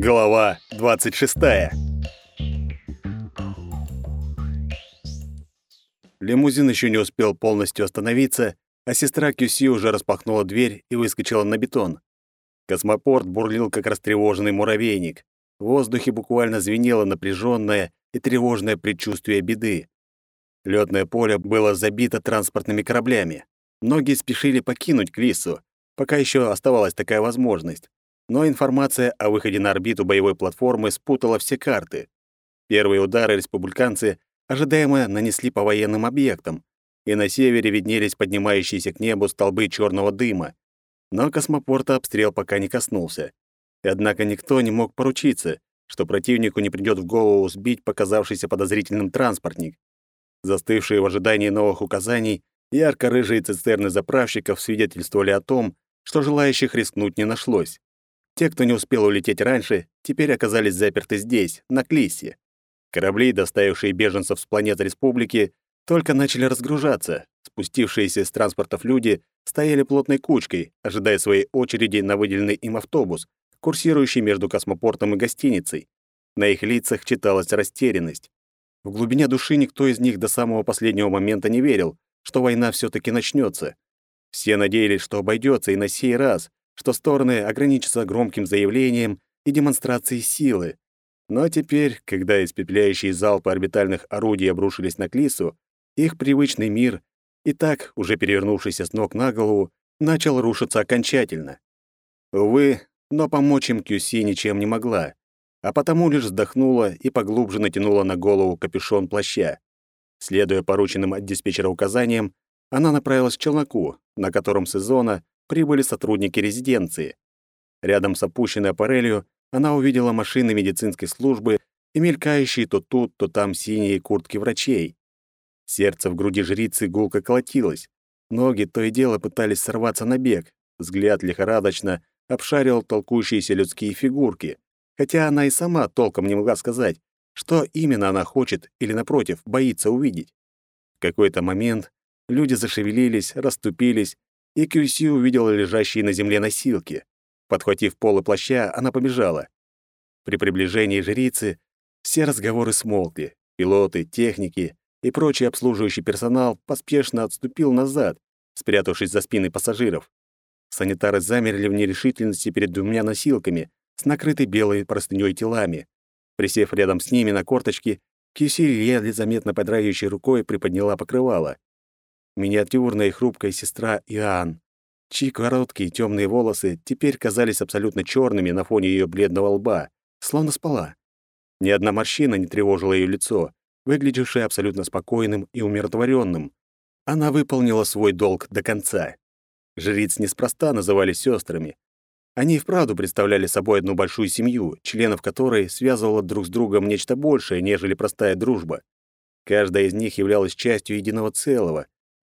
Глава 26. Лимузин еще не успел полностью остановиться, а сестра Кюси уже распахнула дверь и выскочила на бетон. Космопорт бурлил, как растревоженный муравейник. В воздухе буквально звенело напряженное и тревожное предчувствие беды. Лётное поле было забито транспортными кораблями. Многие спешили покинуть Клиссу, пока еще оставалась такая возможность. Но информация о выходе на орбиту боевой платформы спутала все карты. Первые удары республиканцы ожидаемо нанесли по военным объектам, и на севере виднелись поднимающиеся к небу столбы черного дыма. Но космопорта обстрел пока не коснулся. Однако никто не мог поручиться, что противнику не придёт в голову сбить показавшийся подозрительным транспортник. Застывшие в ожидании новых указаний, ярко-рыжие цистерны заправщиков свидетельствовали о том, что желающих рискнуть не нашлось. Те, кто не успел улететь раньше, теперь оказались заперты здесь, на Клиссе. Корабли, доставившие беженцев с планеты Республики, только начали разгружаться. Спустившиеся с транспортов люди стояли плотной кучкой, ожидая своей очереди на выделенный им автобус, курсирующий между космопортом и гостиницей. На их лицах читалась растерянность. В глубине души никто из них до самого последнего момента не верил, что война все таки начнется. Все надеялись, что обойдется и на сей раз, что стороны ограничатся громким заявлением и демонстрацией силы. Но теперь, когда испепеляющие залпы орбитальных орудий обрушились на Клису, их привычный мир, и так уже перевернувшийся с ног на голову, начал рушиться окончательно. Увы, но помочь им Кюси ничем не могла, а потому лишь вздохнула и поглубже натянула на голову капюшон плаща. Следуя порученным от диспетчера указаниям, она направилась к челноку, на котором сезона прибыли сотрудники резиденции. Рядом с опущенной аппарелью она увидела машины медицинской службы и мелькающие то тут, то там синие куртки врачей. Сердце в груди жрицы гулко колотилось. Ноги то и дело пытались сорваться на бег. Взгляд лихорадочно обшарил толкующиеся людские фигурки, хотя она и сама толком не могла сказать, что именно она хочет или, напротив, боится увидеть. В какой-то момент люди зашевелились, расступились, и Кюси увидела лежащие на земле носилки. Подхватив полы плаща, она побежала. При приближении жрицы все разговоры смолкли. Пилоты, техники и прочий обслуживающий персонал поспешно отступил назад, спрятавшись за спины пассажиров. Санитары замерли в нерешительности перед двумя носилками с накрытой белой простынёй телами. Присев рядом с ними на корточки, Кюси еле заметно подрагивающей рукой приподняла покрывало миниатюрная и хрупкая сестра Иоанн, чьи короткие темные волосы теперь казались абсолютно черными на фоне ее бледного лба, словно спала. Ни одна морщина не тревожила ее лицо, выглядевшее абсолютно спокойным и умиротворенным. Она выполнила свой долг до конца. Жриц неспроста называли сестрами. Они и вправду представляли собой одну большую семью, членов которой связывало друг с другом нечто большее, нежели простая дружба. Каждая из них являлась частью единого целого,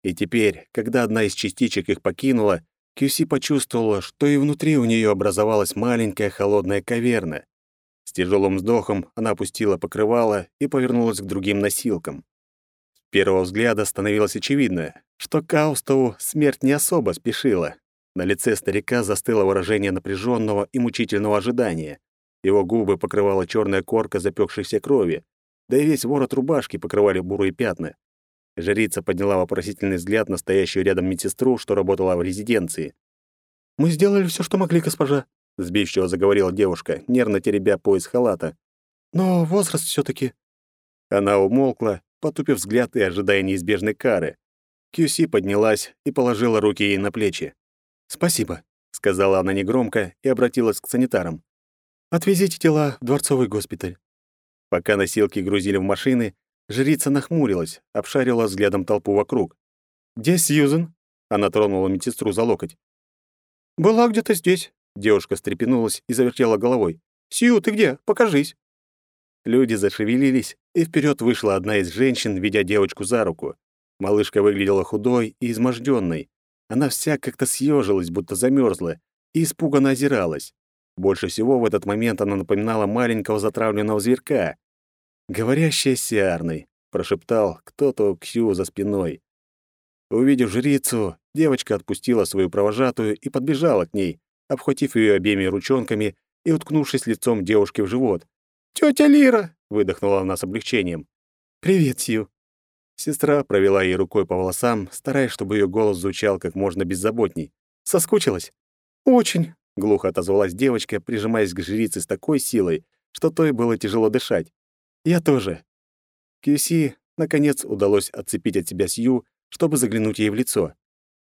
и теперь, когда одна из частичек их покинула, Кюси почувствовала, что и внутри у нее образовалась маленькая холодная каверна. С тяжелым вздохом она опустила покрывало и повернулась к другим носилкам. С первого взгляда становилось очевидно, что Каустову смерть не особо спешила. На лице старика застыло выражение напряженного и мучительного ожидания. Его губы покрывала черная корка запекшейся крови, да и весь ворот рубашки покрывали бурые пятна. Жрица подняла вопросительный взгляд на стоящую рядом медсестру, что работала в резиденции. «Мы сделали все, что могли, госпожа», — сбивчиво заговорила девушка, нервно теребя пояс халата. «Но возраст все таки Она умолкла, потупив взгляд и ожидая неизбежной кары. Кьюси поднялась и положила руки ей на плечи. «Спасибо», — сказала она негромко и обратилась к санитарам. «Отвезите тела в дворцовый госпиталь». Пока носилки грузили в машины, Жрица нахмурилась, обшарила взглядом толпу вокруг. «Где Сьюзен?» Она тронула медсестру за локоть. «Была где-то здесь». Девушка встрепенулась и завертела головой. «Сью, ты где? Покажись». Люди зашевелились, и вперед вышла одна из женщин, ведя девочку за руку. Малышка выглядела худой и изможденной. Она вся как-то съежилась, будто замерзла, и испуганно озиралась. Больше всего в этот момент она напоминала маленького затравленного зверька, «Говорящая Сиарной», — прошептал кто-то у за спиной. Увидев жрицу, девочка отпустила свою провожатую и подбежала к ней, обхватив ее обеими ручонками и уткнувшись лицом девушки в живот. «Тётя Лира!» — выдохнула она с облегчением. «Привет, Сью!» Сестра провела ей рукой по волосам, стараясь, чтобы ее голос звучал как можно беззаботней. «Соскучилась?» «Очень!» — глухо отозвалась девочка, прижимаясь к жрице с такой силой, что той было тяжело дышать. «Я тоже». Кьюси, наконец, удалось отцепить от себя Сью, чтобы заглянуть ей в лицо.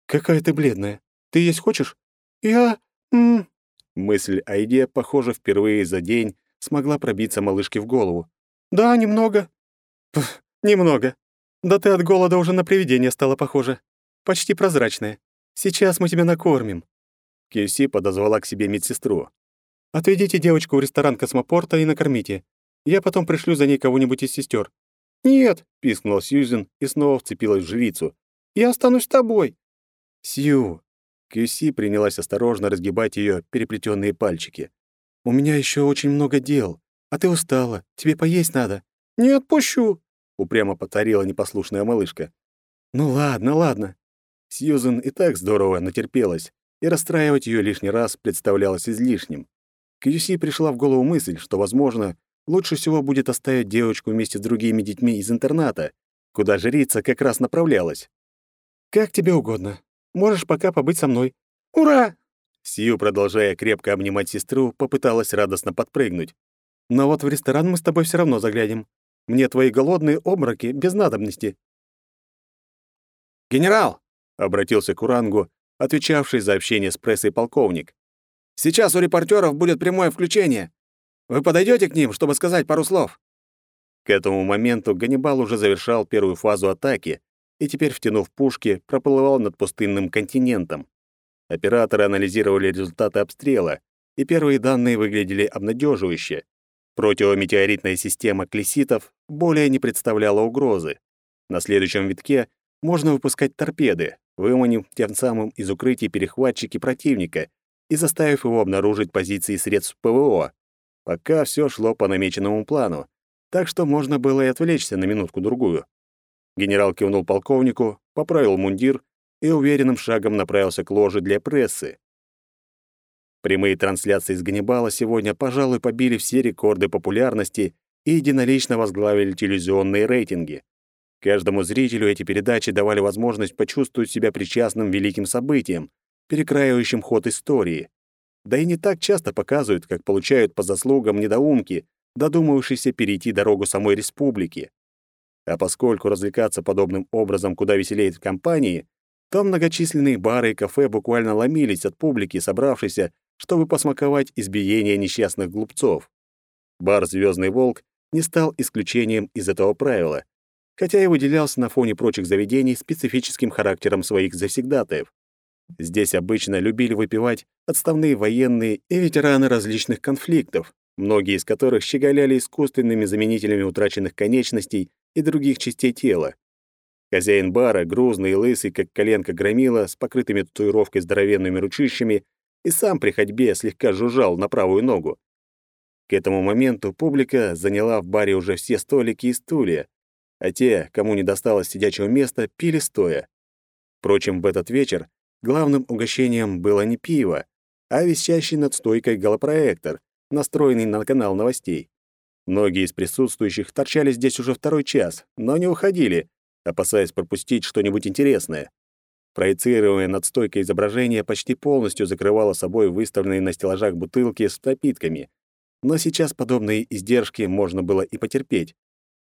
«Какая ты бледная. Ты есть хочешь?» «Я... М Мысль о еде, похоже, впервые за день смогла пробиться малышке в голову. «Да, немного». «Пф, немного. Да ты от голода уже на привидение стала похожа. Почти прозрачная. Сейчас мы тебя накормим». Кьюси подозвала к себе медсестру. «Отведите девочку в ресторан космопорта и накормите. Я потом пришлю за ней кого-нибудь из сестер. «Нет», — пискнула Сьюзен и снова вцепилась в жрицу. «Я останусь с тобой». «Сью, Кьюси принялась осторожно разгибать ее переплетенные пальчики. «У меня еще очень много дел, а ты устала, тебе поесть надо». «Не отпущу», — упрямо повторила непослушная малышка. «Ну ладно, ладно». Сьюзен и так здорово натерпелась, и расстраивать ее лишний раз представлялось излишним. Кьюси пришла в голову мысль, что, возможно, лучше всего будет оставить девочку вместе с другими детьми из интерната, куда жрица как раз направлялась. «Как тебе угодно. Можешь пока побыть со мной». «Ура!» Сью, продолжая крепко обнимать сестру, попыталась радостно подпрыгнуть. «Но вот в ресторан мы с тобой все равно заглянем. Мне твои голодные обмороки без надобности». «Генерал!» — обратился к Урангу, отвечавший за общение с прессой полковник. «Сейчас у репортеров будет прямое включение. Вы подойдете к ним, чтобы сказать пару слов?» К этому моменту Ганнибал уже завершал первую фазу атаки, и теперь, втянув пушки, проплывал над пустынным континентом. Операторы анализировали результаты обстрела, и первые данные выглядели обнадеживающе. Противометеоритная система клеситов более не представляла угрозы. На следующем витке можно выпускать торпеды, выманив тем самым из укрытий перехватчики противника и заставив его обнаружить позиции средств ПВО. Пока все шло по намеченному плану, так что можно было и отвлечься на минутку-другую. Генерал кивнул полковнику, поправил мундир и уверенным шагом направился к ложе для прессы. Прямые трансляции из Ганнибала сегодня, пожалуй, побили все рекорды популярности и единолично возглавили телевизионные рейтинги. Каждому зрителю эти передачи давали возможность почувствовать себя причастным великим событиям, перекраивающим ход истории. Да и не так часто показывают, как получают по заслугам недоумки, додумавшиеся перейти дорогу самой республики. А поскольку развлекаться подобным образом куда веселее в компании, то многочисленные бары и кафе буквально ломились от публики, собравшейся, чтобы посмаковать избиение несчастных глупцов. Бар «Звездный волк» не стал исключением из этого правила, хотя и выделялся на фоне прочих заведений специфическим характером своих завсегдатаев. Здесь обычно любили выпивать отставные военные и ветераны различных конфликтов, многие из которых щеголяли искусственными заменителями утраченных конечностей и других частей тела. Хозяин бара, грузный и лысый, как коленка громила, с покрытыми татуировкой здоровенными ручищами, и сам при ходьбе слегка жужжал на правую ногу. К этому моменту публика заняла в баре уже все столики и стулья, а те, кому не досталось сидячего места, пили стоя. Впрочем, в этот вечер главным угощением было не пиво, а висящий над стойкой голопроектор, настроенный на канал новостей. Многие из присутствующих торчали здесь уже второй час, но не уходили, опасаясь пропустить что-нибудь интересное. Проецируемое над стойкой изображение почти полностью закрывало собой выставленные на стеллажах бутылки с напитками. Но сейчас подобные издержки можно было и потерпеть.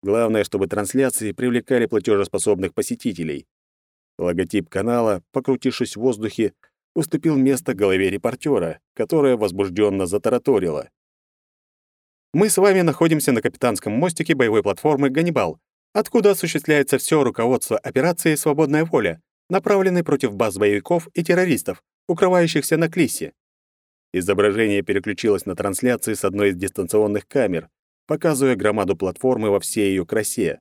Главное, чтобы трансляции привлекали платежеспособных посетителей. Логотип канала, покрутившись в воздухе, уступил место голове репортера, которая возбужденно затараторила. Мы с вами находимся на капитанском мостике боевой платформы «Ганнибал», откуда осуществляется все руководство операции «Свободная воля», направленной против баз боевиков и террористов, укрывающихся на Клиссе. Изображение переключилось на трансляции с одной из дистанционных камер, показывая громаду платформы во всей ее красе.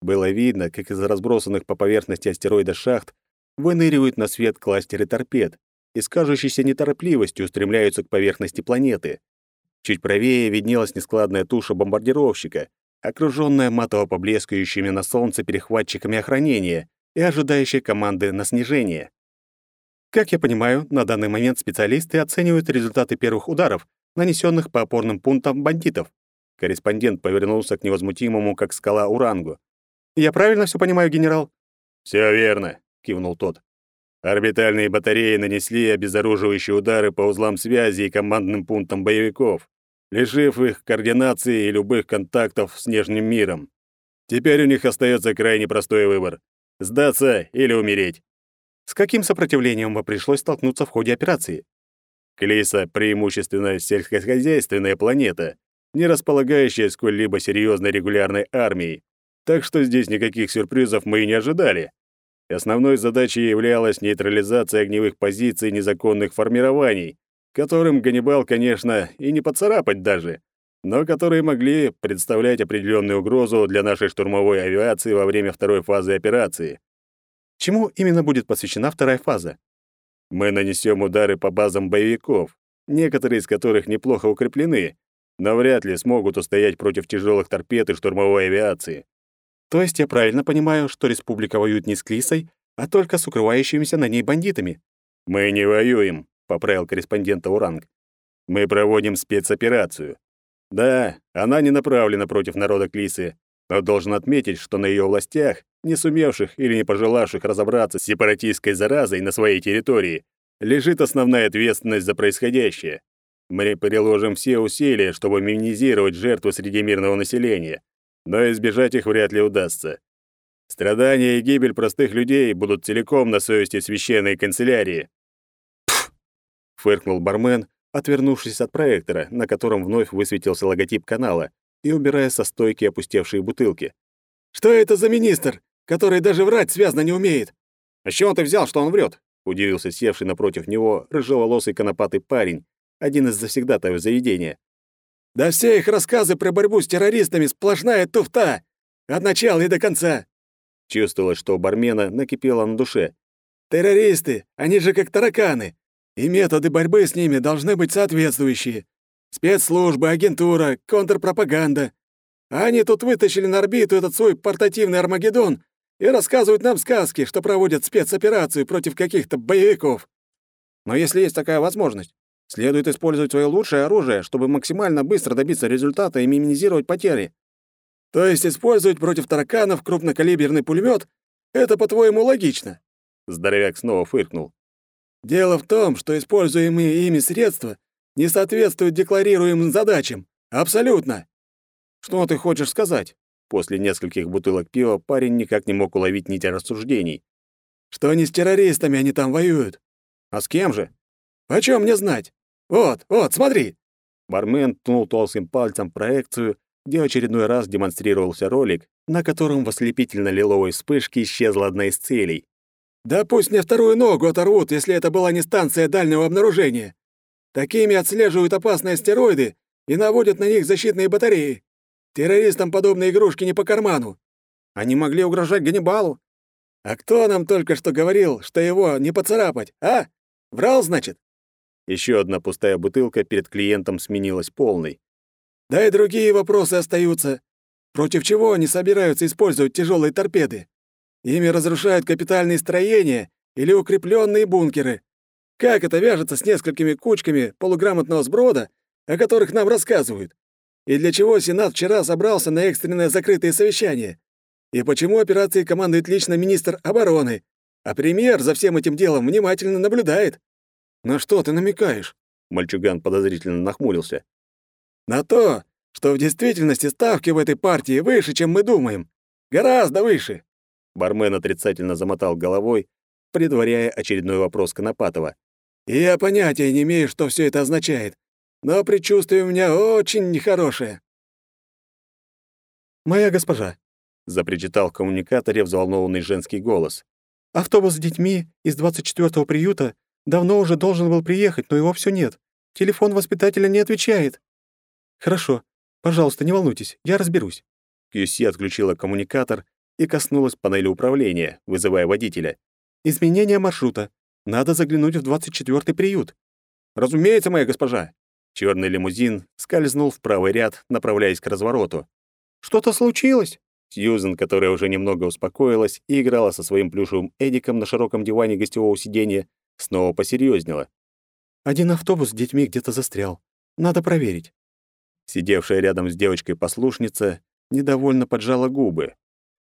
Было видно, как из разбросанных по поверхности астероида шахт выныривают на свет кластеры торпед и с кажущейся неторопливостью устремляются к поверхности планеты. Чуть правее виднелась нескладная туша бомбардировщика, окружённая матово поблескающими на солнце перехватчиками охранения и ожидающая команды на снижение. Как я понимаю, на данный момент специалисты оценивают результаты первых ударов нанесенных по опорным пунктам бандитов. Корреспондент повернулся к невозмутимому, как скала, Урангу. «Я правильно все понимаю, генерал?» «Все верно», — кивнул тот. «Орбитальные батареи нанесли обезоруживающие удары по узлам связи и командным пунктам боевиков, лишив их координации и любых контактов с внешним миром. Теперь у них остается крайне простой выбор — сдаться или умереть». «С каким сопротивлением вам пришлось столкнуться в ходе операции?» Клиса — преимущественно сельскохозяйственная планета, не располагающая сколь-либо серьезной регулярной армией, так что здесь никаких сюрпризов мы и не ожидали. Основной задачей являлась нейтрализация огневых позиций незаконных формирований, которым Ганнибал, конечно, и не поцарапать даже, но которые могли представлять определенную угрозу для нашей штурмовой авиации во время второй фазы операции. Чему именно будет посвящена вторая фаза? Мы нанесем удары по базам боевиков, некоторые из которых неплохо укреплены, но вряд ли смогут устоять против тяжелых торпед и штурмовой авиации. То есть я правильно понимаю, что республика воюет не с Клисой, а только с укрывающимися на ней бандитами? Мы не воюем, поправил корреспондента Уранг. Мы проводим спецоперацию. Да, она не направлена против народа Клисы, но должен отметить, что на ее властях, не сумевших или не пожелавших разобраться с сепаратистской заразой на своей территории, лежит основная ответственность за происходящее. Мы приложим все усилия, чтобы минимизировать жертвы среди мирного населения, но избежать их вряд ли удастся. Страдания и гибель простых людей будут целиком на совести священной канцелярии. Пф! фыркнул бармен, отвернувшись от проектора, на котором вновь высветился логотип канала, и убирая со стойки опустевшие бутылки. «Что это за министр, который даже врать связно не умеет?» «А с чего ты взял, что он врет?» — удивился севший напротив него рыжеволосый конопатый парень, один из завсегдатаев заведения. «Да все их рассказы про борьбу с террористами сплошная туфта! От начала и до конца!» Чувствовалось, что у бармена накипело на душе. «Террористы, они же как тараканы, и методы борьбы с ними должны быть соответствующие. Спецслужбы, агентура, контрпропаганда. А они тут вытащили на орбиту этот свой портативный Армагеддон и рассказывают нам сказки, что проводят спецоперацию против каких-то боевиков. Но если есть такая возможность, Следует использовать свое лучшее оружие, чтобы максимально быстро добиться результата и минимизировать потери. То есть использовать против тараканов крупнокалиберный пулемет? Это, по-твоему, логично? Здоровяк снова фыркнул. Дело в том, что используемые ими средства не соответствуют декларируемым задачам. Абсолютно. Что ты хочешь сказать? После нескольких бутылок пива парень никак не мог уловить нить рассуждений. Что не с террористами они там воюют. А с кем же? О чем мне знать? Вот, вот, смотри!» Бармен ткнул толстым пальцем проекцию, где очередной раз демонстрировался ролик, на котором в ослепительно-лиловой вспышке исчезла одна из целей. «Да пусть мне вторую ногу оторвут, если это была не станция дальнего обнаружения. Такими отслеживают опасные астероиды и наводят на них защитные батареи. Террористам подобные игрушки не по карману. Они могли угрожать Ганнибалу. А кто нам только что говорил, что его не поцарапать, а? Врал, значит? Еще одна пустая бутылка перед клиентом сменилась полной. Да и другие вопросы остаются. Против чего они собираются использовать тяжелые торпеды? Ими разрушают капитальные строения или укрепленные бункеры. Как это вяжется с несколькими кучками полуграмотного сброда, о которых нам рассказывают? И для чего Сенат вчера собрался на экстренное закрытое совещание? И почему операцией командует лично министр обороны, а премьер за всем этим делом внимательно наблюдает? «На что ты намекаешь?» Мальчуган подозрительно нахмурился. «На то, что в действительности ставки в этой партии выше, чем мы думаем. Гораздо выше!» Бармен отрицательно замотал головой, предваряя очередной вопрос Конопатова. «И я понятия не имею, что все это означает, но предчувствие у меня очень нехорошее». «Моя госпожа», — запричитал в коммуникаторе взволнованный женский голос. «Автобус с детьми из 24-го приюта Давно уже должен был приехать, но его все нет. Телефон воспитателя не отвечает». «Хорошо. Пожалуйста, не волнуйтесь, я разберусь». Кьюси отключила коммуникатор и коснулась панели управления, вызывая водителя. «Изменение маршрута. Надо заглянуть в 24-й приют». «Разумеется, моя госпожа». Черный лимузин скользнул в правый ряд, направляясь к развороту. «Что-то случилось?» Сьюзен, которая уже немного успокоилась и играла со своим плюшевым Эдиком на широком диване гостевого сиденья, снова посерьезнела. «Один автобус с детьми где-то застрял. Надо проверить». Сидевшая рядом с девочкой послушница недовольно поджала губы.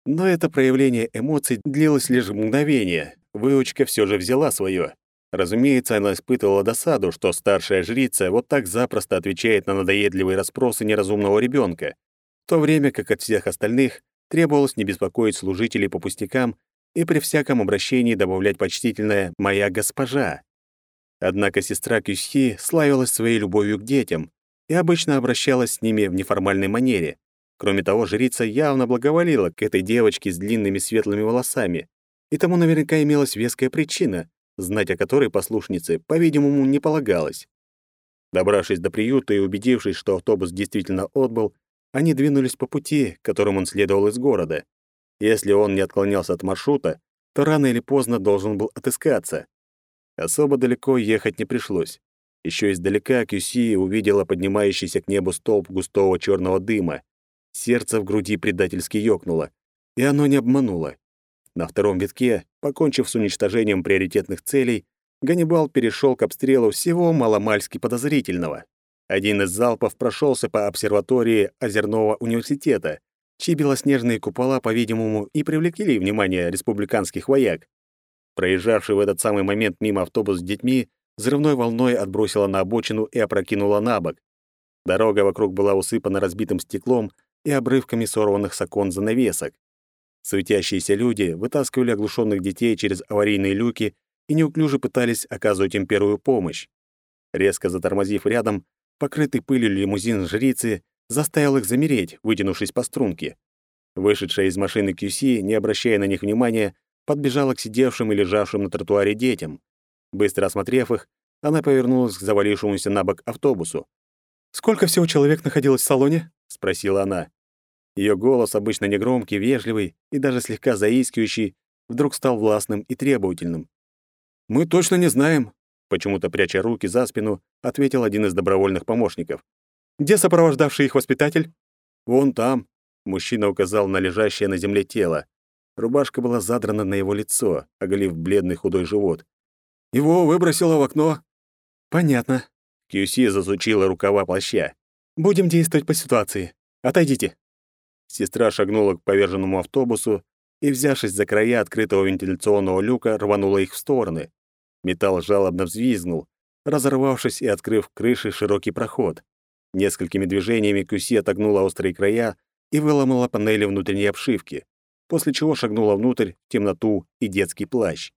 Но это проявление эмоций длилось лишь мгновение. Выучка все же взяла свое. Разумеется, она испытывала досаду, что старшая жрица вот так запросто отвечает на надоедливые расспросы неразумного ребенка, в то время как от всех остальных требовалось не беспокоить служителей по пустякам и при всяком обращении добавлять почтительное «моя госпожа». Однако сестра Кюсхи славилась своей любовью к детям и обычно обращалась с ними в неформальной манере. Кроме того, жрица явно благоволила к этой девочке с длинными светлыми волосами, и тому наверняка имелась веская причина, знать о которой послушнице, по-видимому, не полагалось. Добравшись до приюта и убедившись, что автобус действительно отбыл, они двинулись по пути, которым он следовал из города. Если он не отклонялся от маршрута, то рано или поздно должен был отыскаться. Особо далеко ехать не пришлось. Еще издалека Кюси увидела поднимающийся к небу столб густого черного дыма. Сердце в груди предательски ёкнуло. И оно не обмануло. На втором витке, покончив с уничтожением приоритетных целей, Ганнибал перешел к обстрелу всего маломальски подозрительного. Один из залпов прошелся по обсерватории Озерного университета, чьи белоснежные купола, по-видимому, и привлекли внимание республиканских вояк. Проезжавший в этот самый момент мимо автобус с детьми взрывной волной отбросила на обочину и опрокинула на бок. Дорога вокруг была усыпана разбитым стеклом и обрывками сорванных с окон занавесок. Суетящиеся люди вытаскивали оглушенных детей через аварийные люки и неуклюже пытались оказывать им первую помощь. Резко затормозив рядом, покрытый пылью лимузин жрицы заставил их замереть, вытянувшись по струнке. Вышедшая из машины QC, не обращая на них внимания, подбежала к сидевшим и лежавшим на тротуаре детям. Быстро осмотрев их, она повернулась к завалившемуся на бок автобусу. «Сколько всего человек находилось в салоне?» — спросила она. Ее голос, обычно негромкий, вежливый и даже слегка заискивающий, вдруг стал властным и требовательным. «Мы точно не знаем», — почему-то пряча руки за спину, ответил один из добровольных помощников. «Где сопровождавший их воспитатель?» «Вон там», — мужчина указал на лежащее на земле тело. Рубашка была задрана на его лицо, оголив бледный худой живот. «Его выбросило в окно». «Понятно». Кьюси засучила рукава плаща. «Будем действовать по ситуации. Отойдите». Сестра шагнула к поверженному автобусу и, взявшись за края открытого вентиляционного люка, рванула их в стороны. Металл жалобно взвизгнул, разорвавшись и открыв крыши широкий проход. Несколькими движениями Кюси отогнула острые края и выломала панели внутренней обшивки после чего шагнула внутрь, в темноту и детский плащ.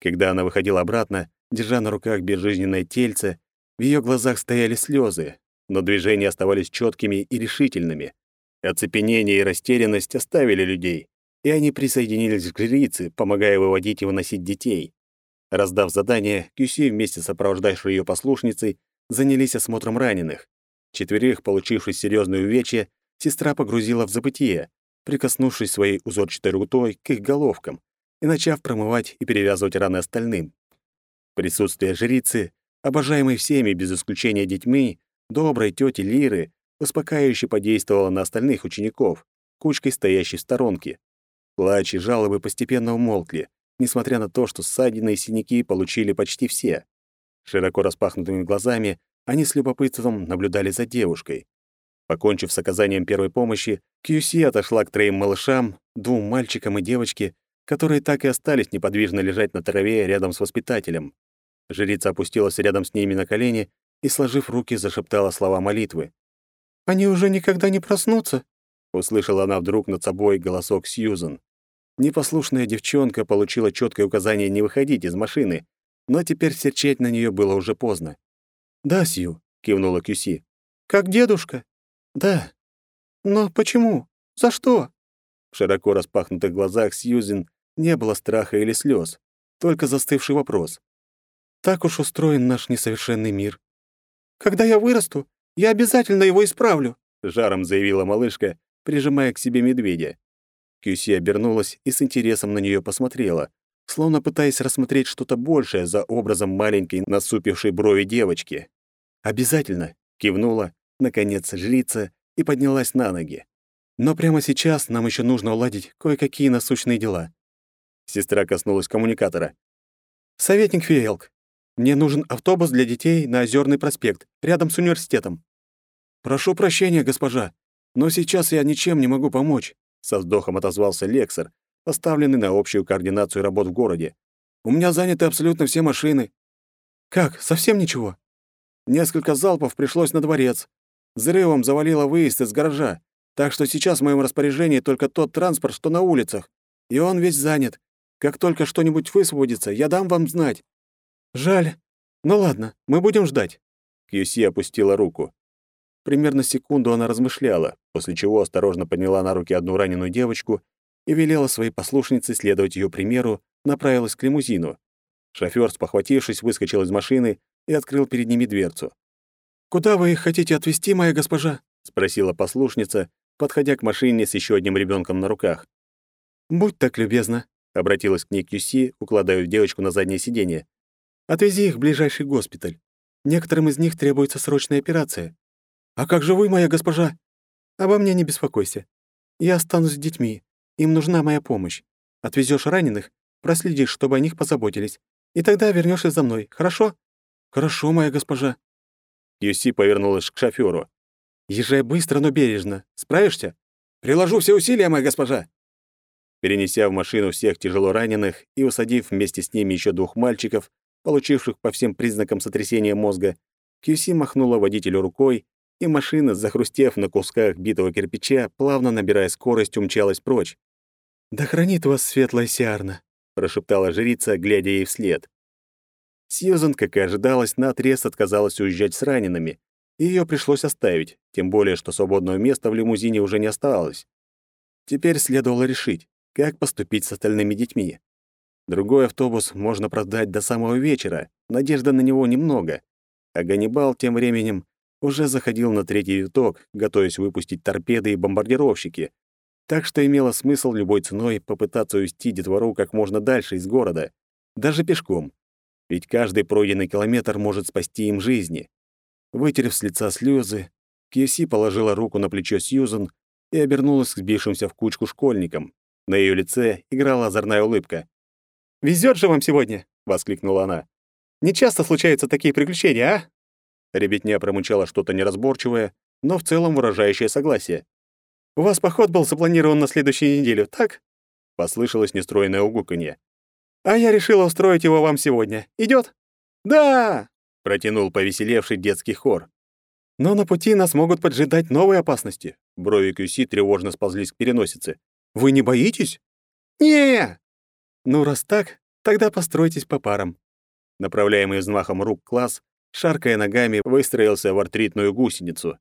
Когда она выходила обратно, держа на руках безжизненное тельце, в ее глазах стояли слезы, но движения оставались четкими и решительными. Оцепенение и растерянность оставили людей, и они присоединились к жрице, помогая выводить и выносить детей. Раздав задание, Кюси вместе с сопровождавшей ее послушницей занялись осмотром раненых. Четверых, получивших серьезные увечья, сестра погрузила в забытие, прикоснувшись своей узорчатой рутой к их головкам и начав промывать и перевязывать раны остальным. Присутствие жрицы, обожаемой всеми без исключения детьми, доброй тети Лиры, успокаивающе подействовало на остальных учеников, кучкой стоящей в сторонке. Плач и жалобы постепенно умолкли, несмотря на то, что ссадины и синяки получили почти все. Широко распахнутыми глазами они с любопытством наблюдали за девушкой. Покончив с оказанием первой помощи, Кьюси отошла к троим малышам, двум мальчикам и девочке, которые так и остались неподвижно лежать на траве рядом с воспитателем. Жрица опустилась рядом с ними на колени и, сложив руки, зашептала слова молитвы. «Они уже никогда не проснутся?» — услышала она вдруг над собой голосок Сьюзен. Непослушная девчонка получила четкое указание не выходить из машины, но теперь серчать на нее было уже поздно. «Да, Сью», — кивнула Кюси. «Как дедушка?» «Да». «Но почему? За что?» В широко распахнутых глазах Сьюзен не было страха или слез, только застывший вопрос. «Так уж устроен наш несовершенный мир». «Когда я вырасту, я обязательно его исправлю», — жаром заявила малышка, прижимая к себе медведя. Кьюси обернулась и с интересом на нее посмотрела, словно пытаясь рассмотреть что-то большее за образом маленькой насупившей брови девочки. «Обязательно», — кивнула наконец, жрица и поднялась на ноги. Но прямо сейчас нам еще нужно уладить кое-какие насущные дела. Сестра коснулась коммуникатора. «Советник Фиэлк, Мне нужен автобус для детей на Озерный проспект, рядом с университетом». «Прошу прощения, госпожа, но сейчас я ничем не могу помочь», со вздохом отозвался Лексер, поставленный на общую координацию работ в городе. «У меня заняты абсолютно все машины». «Как, совсем ничего?» «Несколько залпов пришлось на дворец. Взрывом завалило выезд из гаража, так что сейчас в моем распоряжении только тот транспорт, что на улицах, и он весь занят. Как только что-нибудь высвободится, я дам вам знать». «Жаль. Ну ладно, мы будем ждать». Кьюси опустила руку. Примерно секунду она размышляла, после чего осторожно подняла на руки одну раненую девочку и велела своей послушнице следовать ее примеру, направилась к лимузину. Шофёр, спохватившись, выскочил из машины и открыл перед ними дверцу. «Куда вы их хотите отвезти, моя госпожа?» — спросила послушница, подходя к машине с еще одним ребенком на руках. «Будь так любезна», — обратилась к ней Кьюси, укладывая девочку на заднее сиденье. «Отвези их в ближайший госпиталь. Некоторым из них требуется срочная операция. «А как же вы, моя госпожа?» «Обо мне не беспокойся. Я останусь с детьми. Им нужна моя помощь. Отвезешь раненых, проследишь, чтобы о них позаботились. И тогда вернешься за мной, хорошо?» «Хорошо, моя госпожа». Юси повернулась к шофёру. «Езжай быстро, но бережно. Справишься?» «Приложу все усилия, моя госпожа». Перенеся в машину всех тяжело раненых и усадив вместе с ними еще двух мальчиков, получивших по всем признакам сотрясения мозга, Кьюси махнула водителю рукой, и машина, захрустев на кусках битого кирпича, плавно набирая скорость, умчалась прочь. «Да хранит вас светлая Сиарна», — прошептала жрица, глядя ей вслед. Сьюзан, как и ожидалось, наотрез отказалась уезжать с ранеными, и её пришлось оставить, тем более, что свободного места в лимузине уже не оставалось. Теперь следовало решить, как поступить с остальными детьми. Другой автобус можно продать до самого вечера, надежды на него немного, а Ганнибал тем временем уже заходил на третий виток, готовясь выпустить торпеды и бомбардировщики. Так что имело смысл любой ценой попытаться увести детвору как можно дальше из города, даже пешком. Ведь каждый пройденный километр может спасти им жизни. Вытерев с лица слезы, Кьюси положила руку на плечо Сьюзен и обернулась к сбившимся в кучку школьникам. На ее лице играла озорная улыбка. «Везет же вам сегодня!» — воскликнула она. «Не часто случаются такие приключения, а?» Ребятня промычала что-то неразборчивое, но в целом выражающее согласие. «У вас поход был запланирован на следующую неделю, так?» Послышалось нестроенное угуканье. «А я решила устроить его вам сегодня. Идет? «Да!» — протянул повеселевший детский хор. «Но на пути нас могут поджидать новые опасности». Брови Кюси тревожно сползлись к переносице. «Вы не боитесь?» «Не!» «Ну, раз так, тогда постройтесь по парам». Направляемый взмахом рук класс шаркая ногами, выстроился в артритную гусеницу.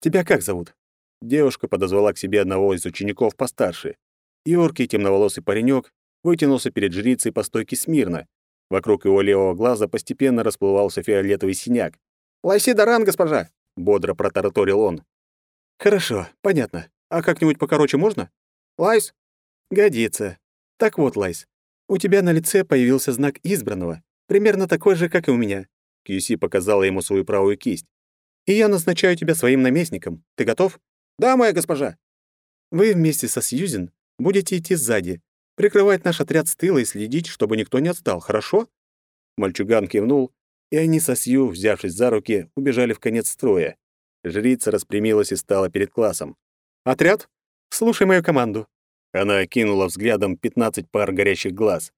«Тебя как зовут?» Девушка подозвала к себе одного из учеников постарше. Юркий темноволосый паренек вытянулся перед жрицей по стойке смирно. Вокруг его левого глаза постепенно расплывался фиолетовый синяк. «Лайси Даран, госпожа!» — бодро протараторил он. «Хорошо, понятно. А как-нибудь покороче можно?» «Лайс?» «Годится. Так вот, Лайс, у тебя на лице появился знак избранного, примерно такой же, как и у меня. Кьюси показала ему свою правую кисть. «И я назначаю тебя своим наместником. Ты готов?» «Да, моя госпожа». «Вы вместе со Сьюзен будете идти сзади, прикрывать наш отряд с тыла и следить, чтобы никто не отстал, хорошо?» Мальчуган кивнул, и они со Сью, взявшись за руки, убежали в конец строя. Жрица распрямилась и стала перед классом. «Отряд, слушай мою команду». Она окинула взглядом пятнадцать пар горящих глаз.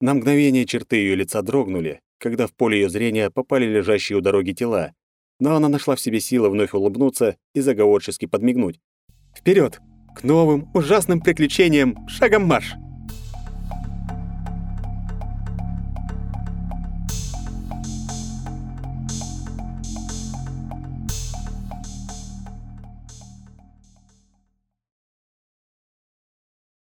На мгновение черты ее лица дрогнули, когда в поле ее зрения попали лежащие у дороги тела. Но она нашла в себе силы вновь улыбнуться и заговорчески подмигнуть. «Вперед! К новым ужасным приключениям! Шагом марш!»